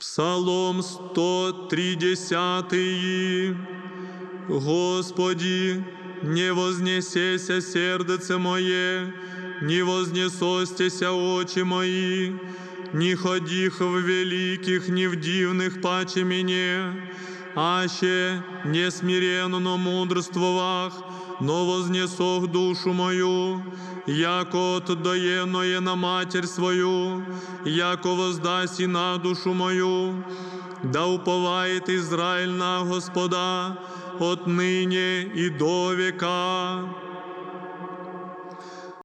Псалом 130. Господи, не вознесеся сердце мое, не вознесостеся очи мои, не ходих в великих, ни в дивных паче мне, аще несмиренно мудрствовах, но вознесох душу мою, яко отдаенное на матерь свою, яко воздаси на душу мою, да уповает Израиль на Господа отныне и до века.